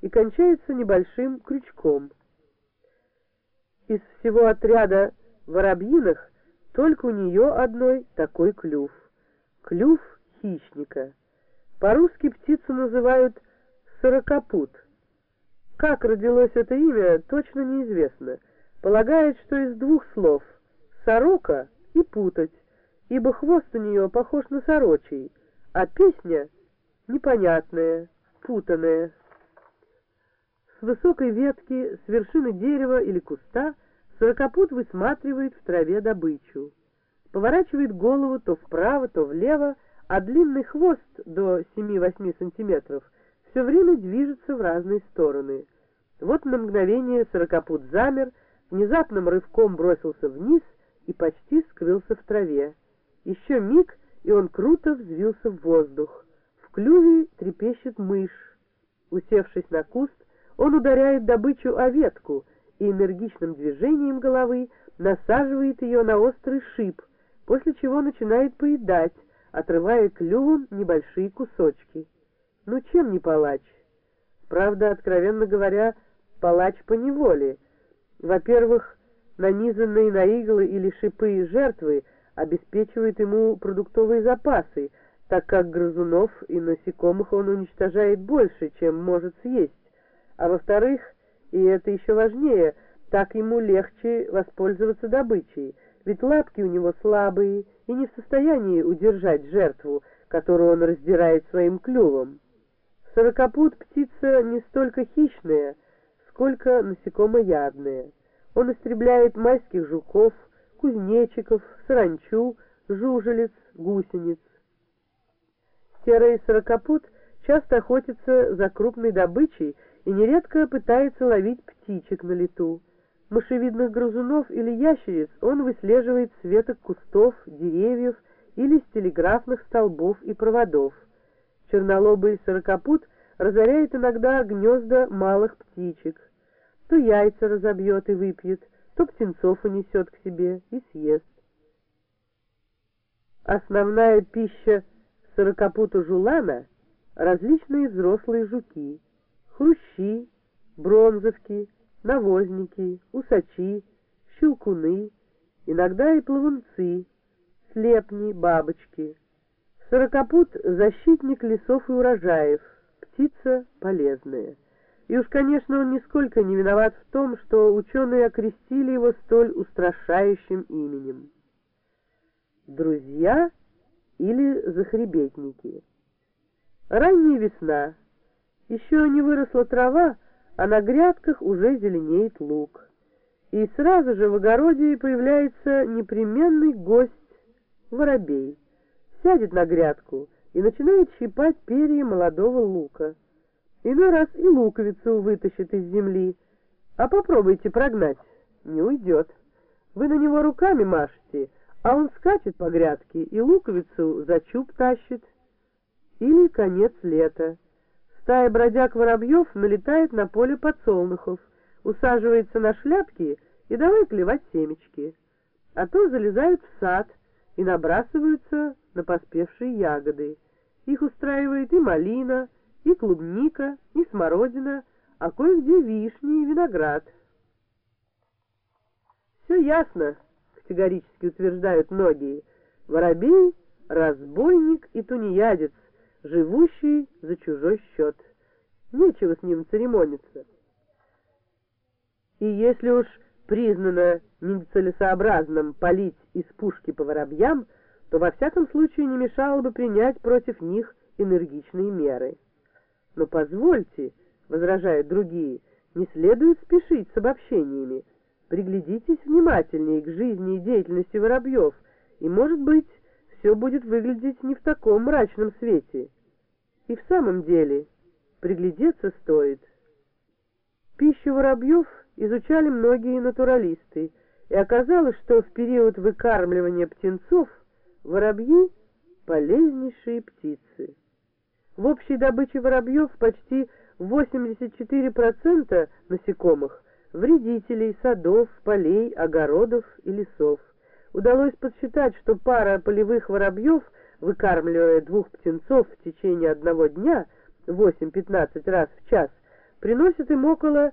и кончается небольшим крючком. Из всего отряда воробьиных только у нее одной такой клюв. Клюв хищника. По-русски птицу называют сорокопут. Как родилось это имя, точно неизвестно. Полагает, что из двух слов «сорока» и «путать», ибо хвост у нее похож на сорочий, а песня непонятная, путанная. С высокой ветки, с вершины дерева или куста сорокопут высматривает в траве добычу. Поворачивает голову то вправо, то влево, а длинный хвост до 7-8 сантиметров все время движется в разные стороны. Вот на мгновение сорокопут замер, внезапным рывком бросился вниз и почти скрылся в траве. Еще миг, и он круто взвился в воздух. В клюве трепещет мышь. Усевшись на куст, он ударяет добычу о ветку и энергичным движением головы насаживает ее на острый шип, после чего начинает поедать, отрывая клювом небольшие кусочки. Ну чем не палач? Правда, откровенно говоря, палач по неволе. Во-первых, нанизанные на иглы или шипы жертвы обеспечивают ему продуктовые запасы, так как грызунов и насекомых он уничтожает больше, чем может съесть. А во-вторых, и это еще важнее, так ему легче воспользоваться добычей, ведь лапки у него слабые и не в состоянии удержать жертву, которую он раздирает своим клювом. Сорокопут птица не столько хищная, сколько насекомоядная. Он истребляет майских жуков, кузнечиков, саранчу, жужелиц, гусениц. Серый сорокопут часто охотится за крупной добычей и нередко пытается ловить птичек на лету. Мышевидных грызунов или ящериц он выслеживает с веток кустов, деревьев или с телеграфных столбов и проводов. Чернолобый сорокопут разоряет иногда гнезда малых птичек. То яйца разобьет и выпьет, то птенцов унесет к себе и съест. Основная пища сорокопуту жулана — различные взрослые жуки — хрущи, бронзовки, навозники, усачи, щелкуны, иногда и плавунцы, слепни, бабочки. Сорокопут — защитник лесов и урожаев, птица полезная. И уж, конечно, он нисколько не виноват в том, что ученые окрестили его столь устрашающим именем. Друзья или захребетники. Ранняя весна — еще не выросла трава, а на грядках уже зеленеет лук. И сразу же в огороде появляется непременный гость — воробей. Сядет на грядку и начинает щипать перья молодого лука. Иной раз и луковицу вытащит из земли. А попробуйте прогнать — не уйдет. Вы на него руками машете, а он скачет по грядке и луковицу за чуб тащит. Или конец лета. Стая бродяг-воробьев налетает на поле подсолнухов, усаживается на шляпки и давай клевать семечки. А то залезают в сад и набрасываются на поспевшие ягоды. Их устраивает и малина, и клубника, и смородина, а кое-где вишни и виноград. Все ясно, категорически утверждают многие. Воробей — разбойник и тунеядец, живущий за чужой счет. Нечего с ним церемониться. И если уж признано нецелесообразным палить из пушки по воробьям, то во всяком случае не мешало бы принять против них энергичные меры. Но позвольте, возражают другие, не следует спешить с обобщениями. Приглядитесь внимательнее к жизни и деятельности воробьев, и, может быть, все будет выглядеть не в таком мрачном свете. И в самом деле, приглядеться стоит. Пищу воробьев изучали многие натуралисты, и оказалось, что в период выкармливания птенцов воробьи — полезнейшие птицы. В общей добыче воробьев почти 84% насекомых — вредителей садов, полей, огородов и лесов. Удалось подсчитать, что пара полевых воробьев, выкармливая двух птенцов в течение одного дня 8-15 раз в час, приносит им около